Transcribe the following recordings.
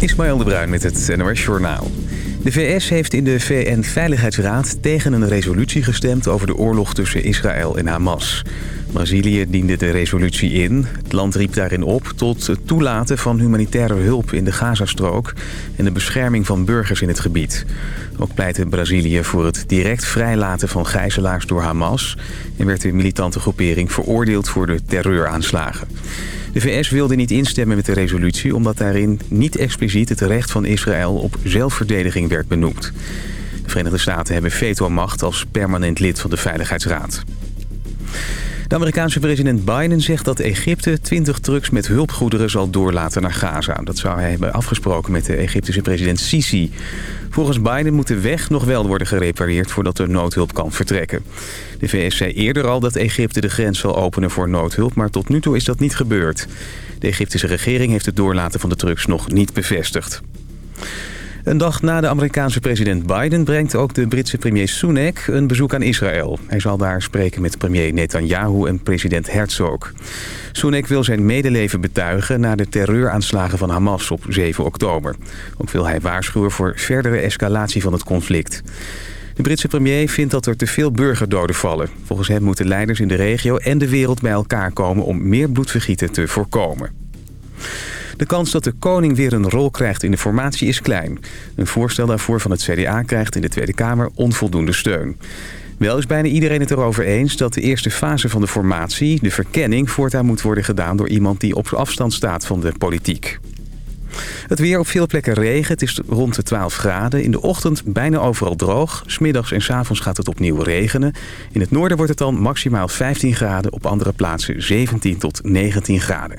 Ismaël de Bruin met het NOS Journaal. De VS heeft in de VN-veiligheidsraad tegen een resolutie gestemd... over de oorlog tussen Israël en Hamas. Brazilië diende de resolutie in. Het land riep daarin op tot het toelaten van humanitaire hulp in de Gazastrook... en de bescherming van burgers in het gebied. Ook pleitte Brazilië voor het direct vrijlaten van gijzelaars door Hamas... en werd de militante groepering veroordeeld voor de terreuraanslagen. De VS wilde niet instemmen met de resolutie... omdat daarin niet expliciet het recht van Israël op zelfverdediging werd benoemd. De Verenigde Staten hebben veto-macht als permanent lid van de Veiligheidsraad. De Amerikaanse president Biden zegt dat Egypte 20 trucks met hulpgoederen zal doorlaten naar Gaza. Dat zou hij hebben afgesproken met de Egyptische president Sisi. Volgens Biden moet de weg nog wel worden gerepareerd voordat de noodhulp kan vertrekken. De VS zei eerder al dat Egypte de grens zal openen voor noodhulp, maar tot nu toe is dat niet gebeurd. De Egyptische regering heeft het doorlaten van de trucks nog niet bevestigd. Een dag na de Amerikaanse president Biden brengt ook de Britse premier Sunak een bezoek aan Israël. Hij zal daar spreken met premier Netanyahu en president Herzog. Sunak wil zijn medeleven betuigen na de terreuraanslagen van Hamas op 7 oktober. Ook wil hij waarschuwen voor verdere escalatie van het conflict. De Britse premier vindt dat er te veel burgerdoden vallen. Volgens hem moeten leiders in de regio en de wereld bij elkaar komen om meer bloedvergieten te voorkomen. De kans dat de koning weer een rol krijgt in de formatie is klein. Een voorstel daarvoor van het CDA krijgt in de Tweede Kamer onvoldoende steun. Wel is bijna iedereen het erover eens dat de eerste fase van de formatie, de verkenning, voortaan moet worden gedaan door iemand die op afstand staat van de politiek. Het weer op veel plekken regen. Het is rond de 12 graden. In de ochtend bijna overal droog. Smiddags en s avonds gaat het opnieuw regenen. In het noorden wordt het dan maximaal 15 graden. Op andere plaatsen 17 tot 19 graden.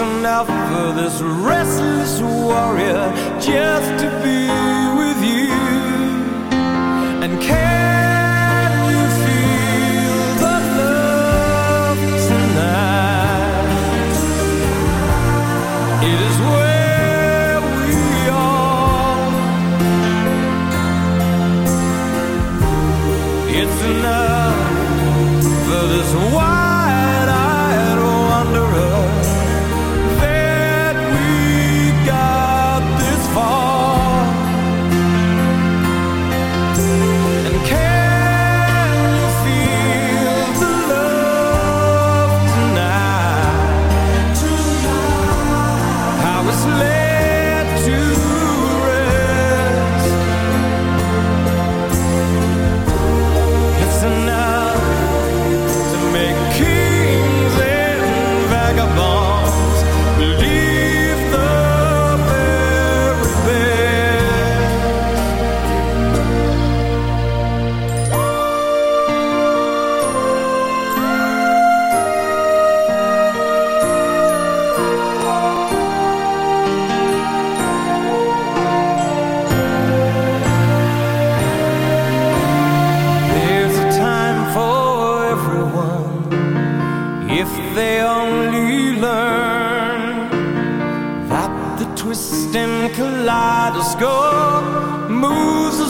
enough for this restless warrior just to be with you and care.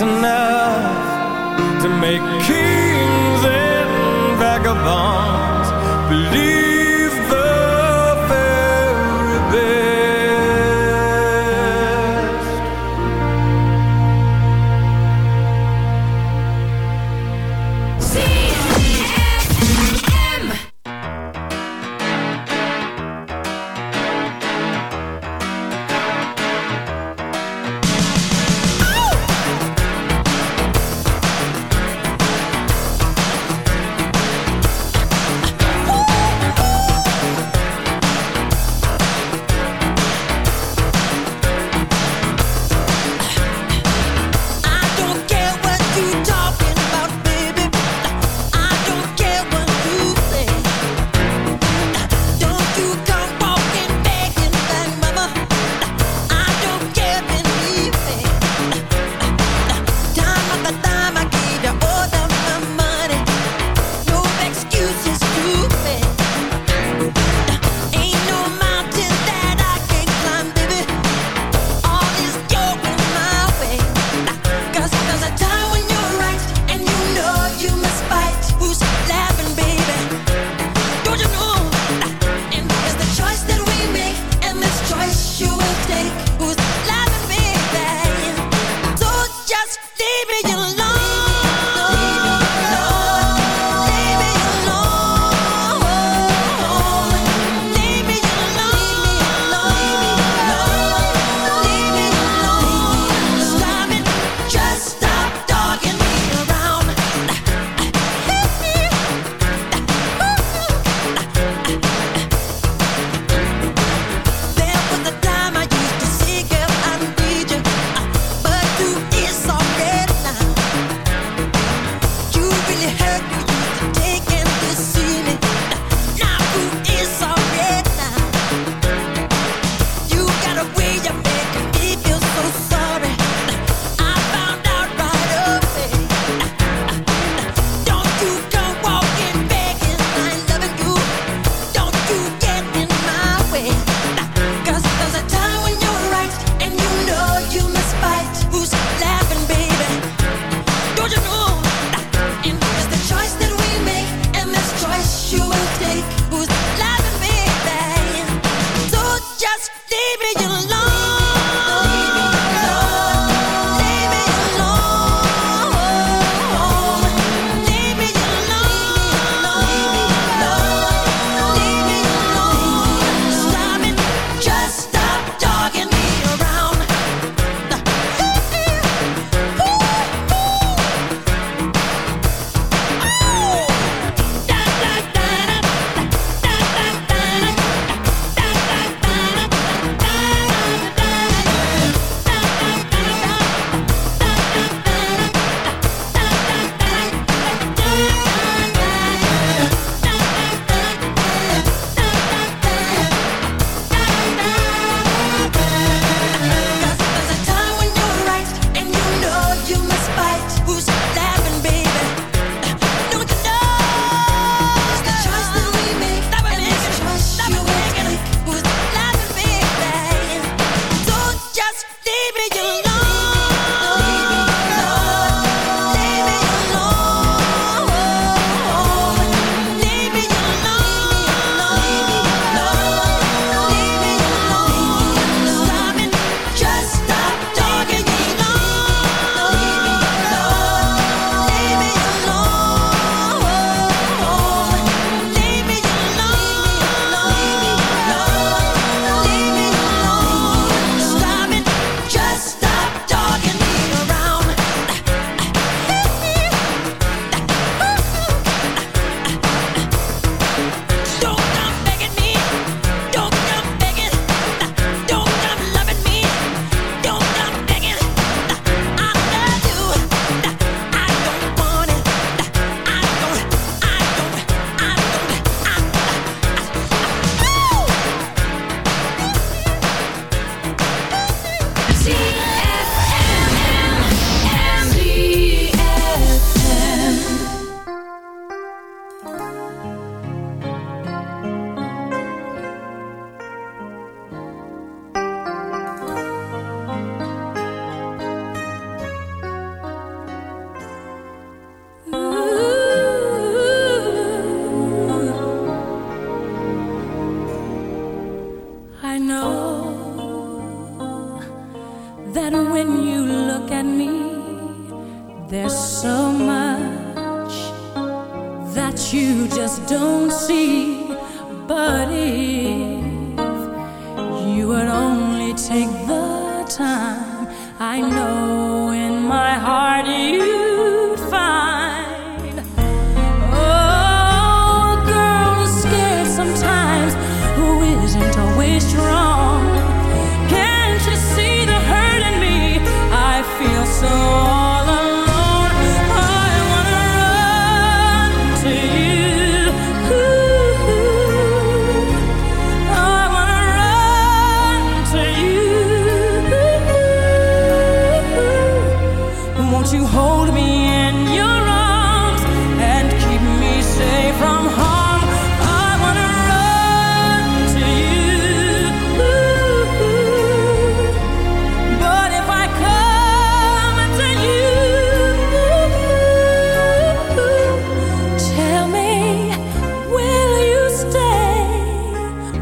tonight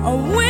away.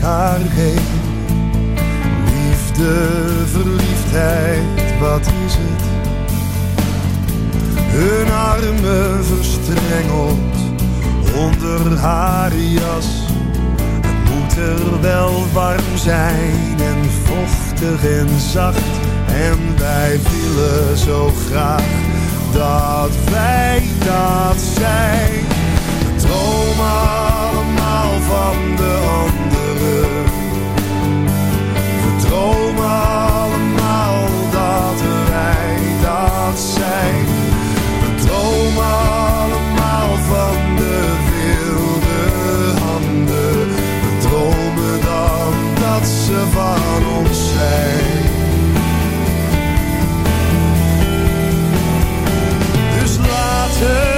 Haar. Liefde, verliefdheid, wat is het? Hun armen verstrengeld onder haar jas. Het moet er wel warm zijn en vochtig en zacht. En wij willen zo graag dat wij dat zijn. We dromen allemaal van de anderen. Dromen allemaal van de wilde handen. We dromen dan dat ze van ons zijn. Dus laten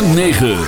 106.9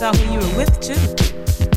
Saw who you were with too.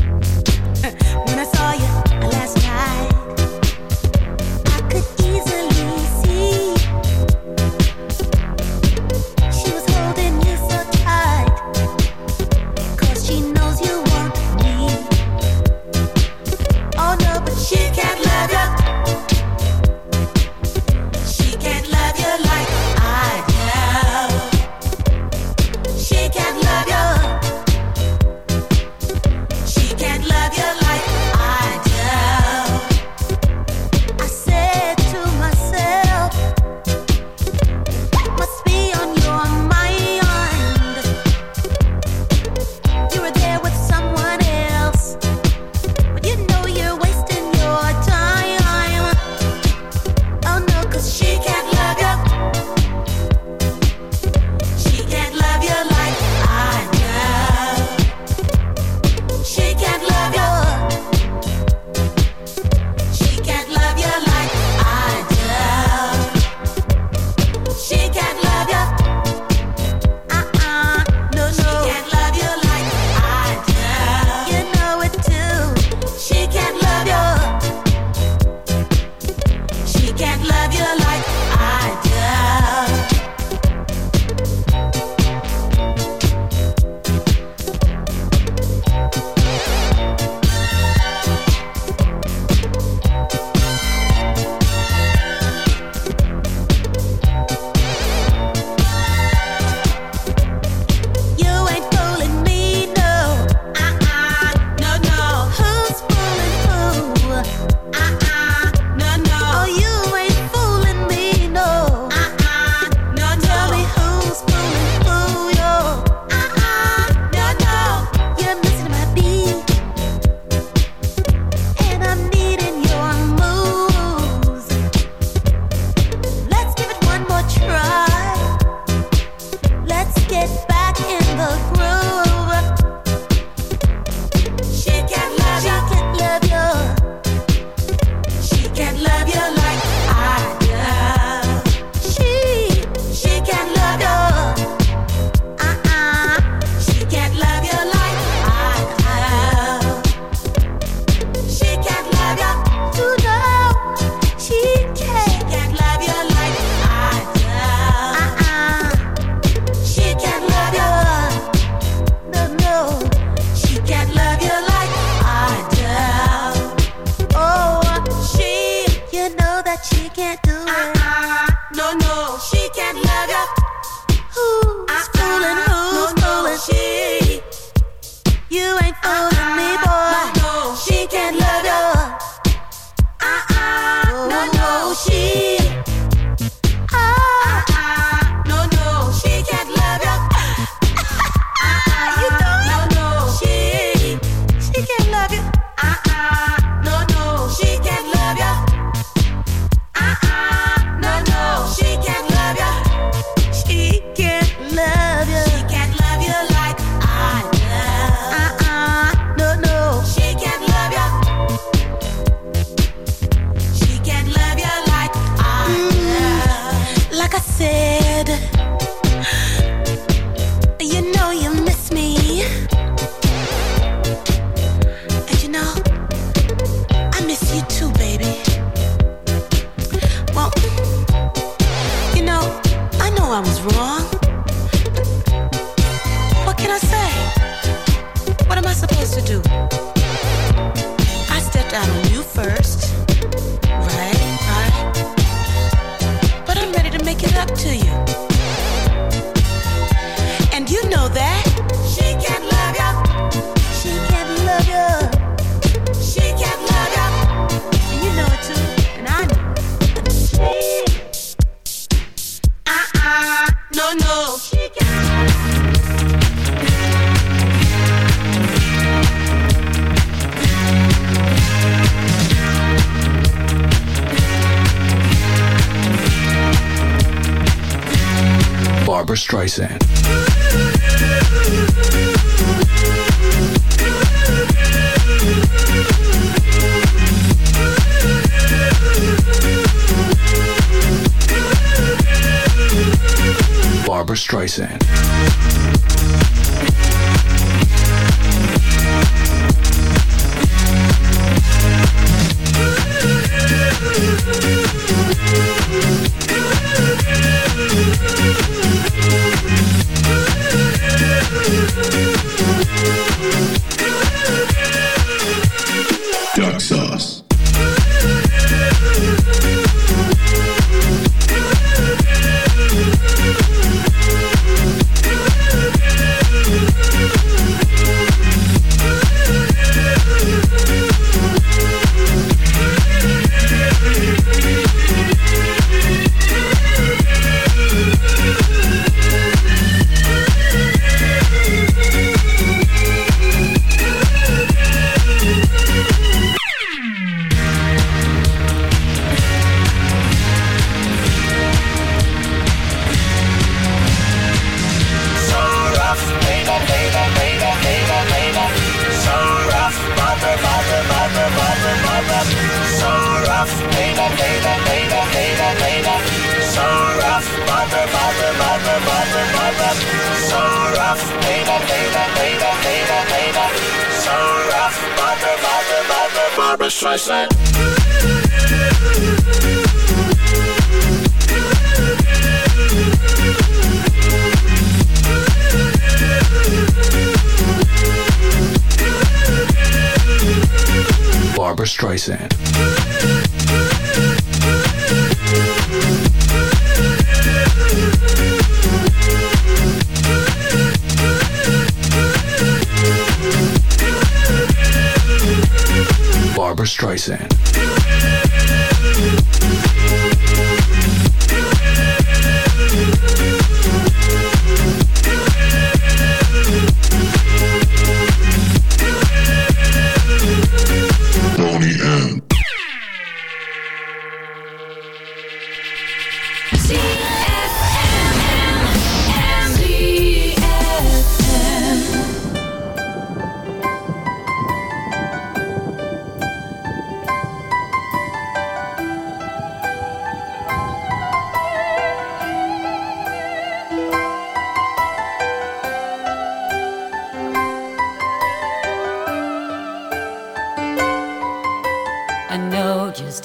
Streisand.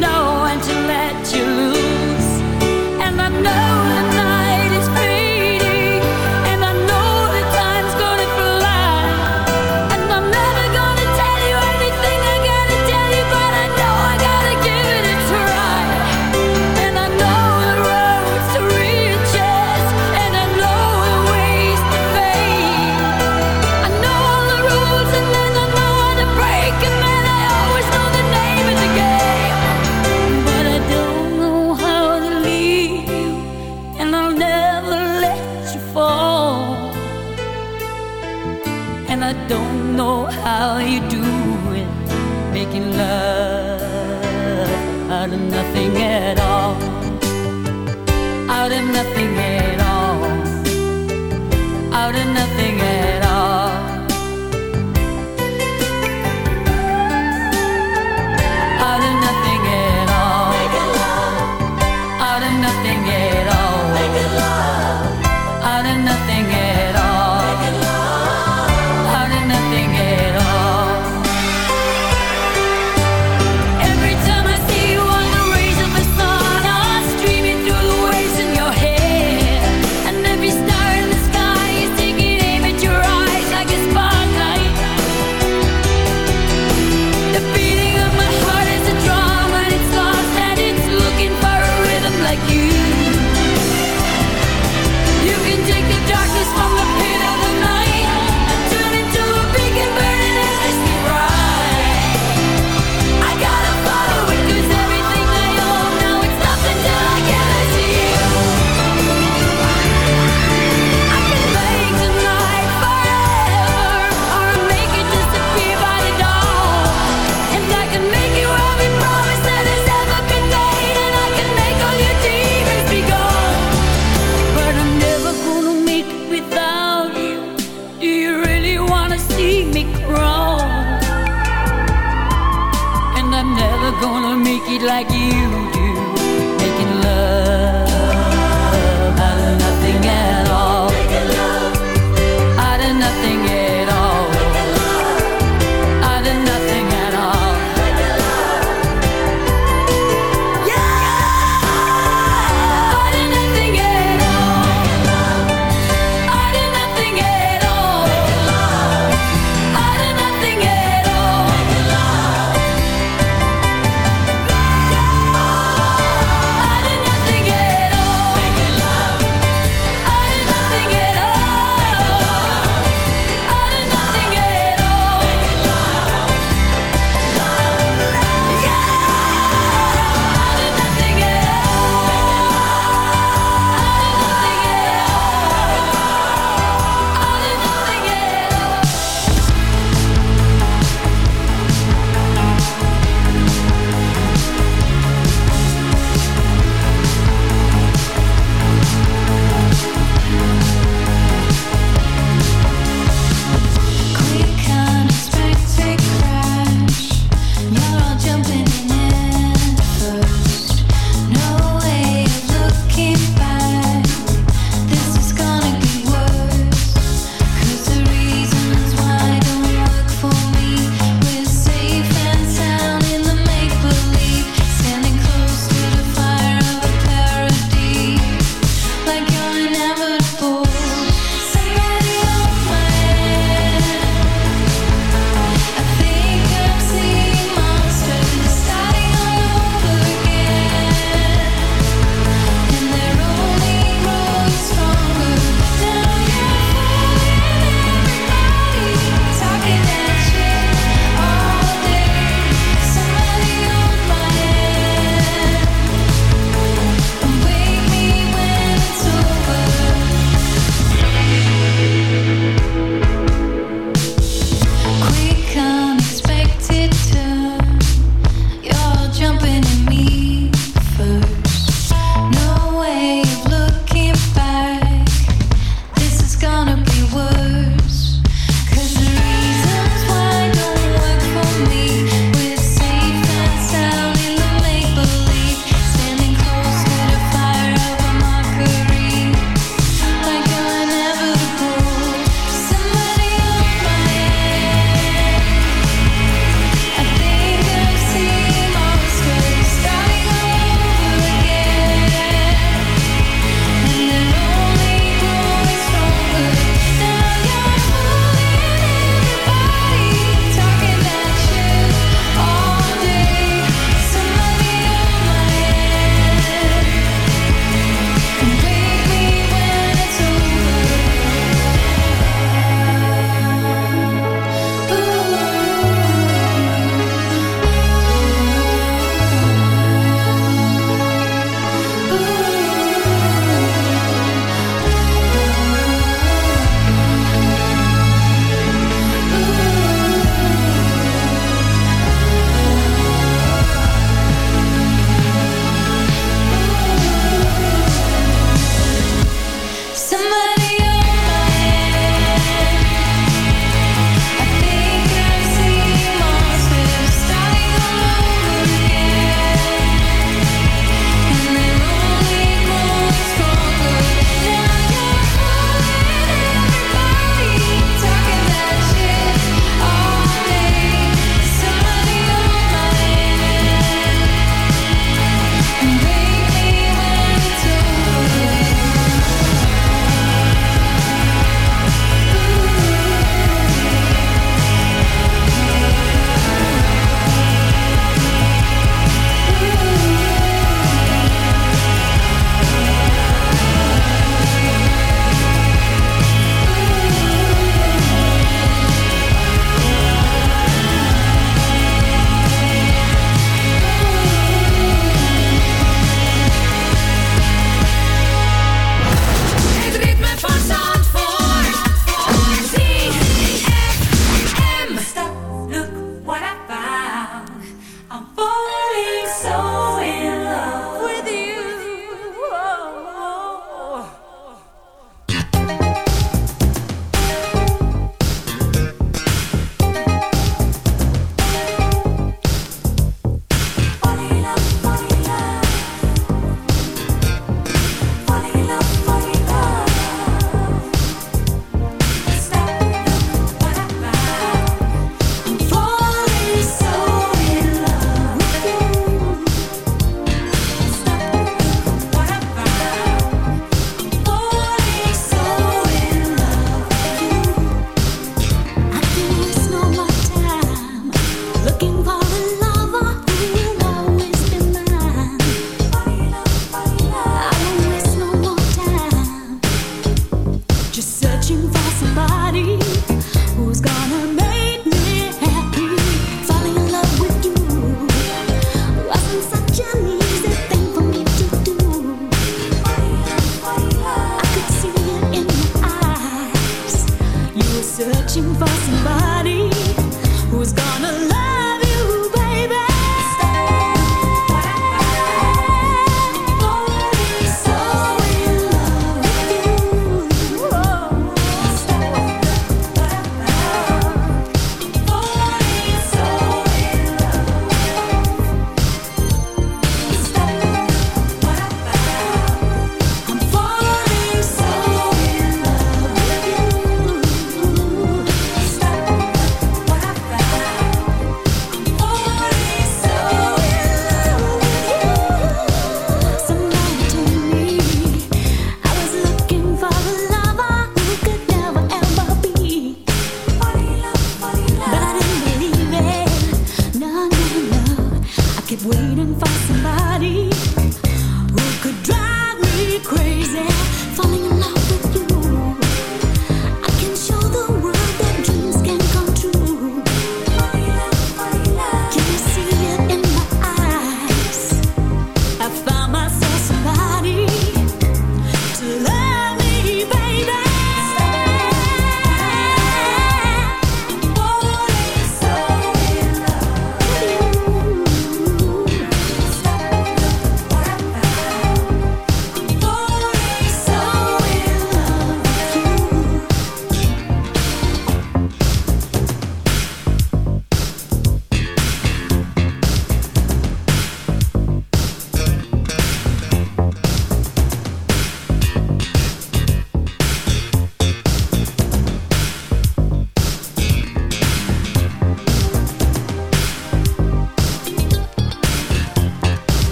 Know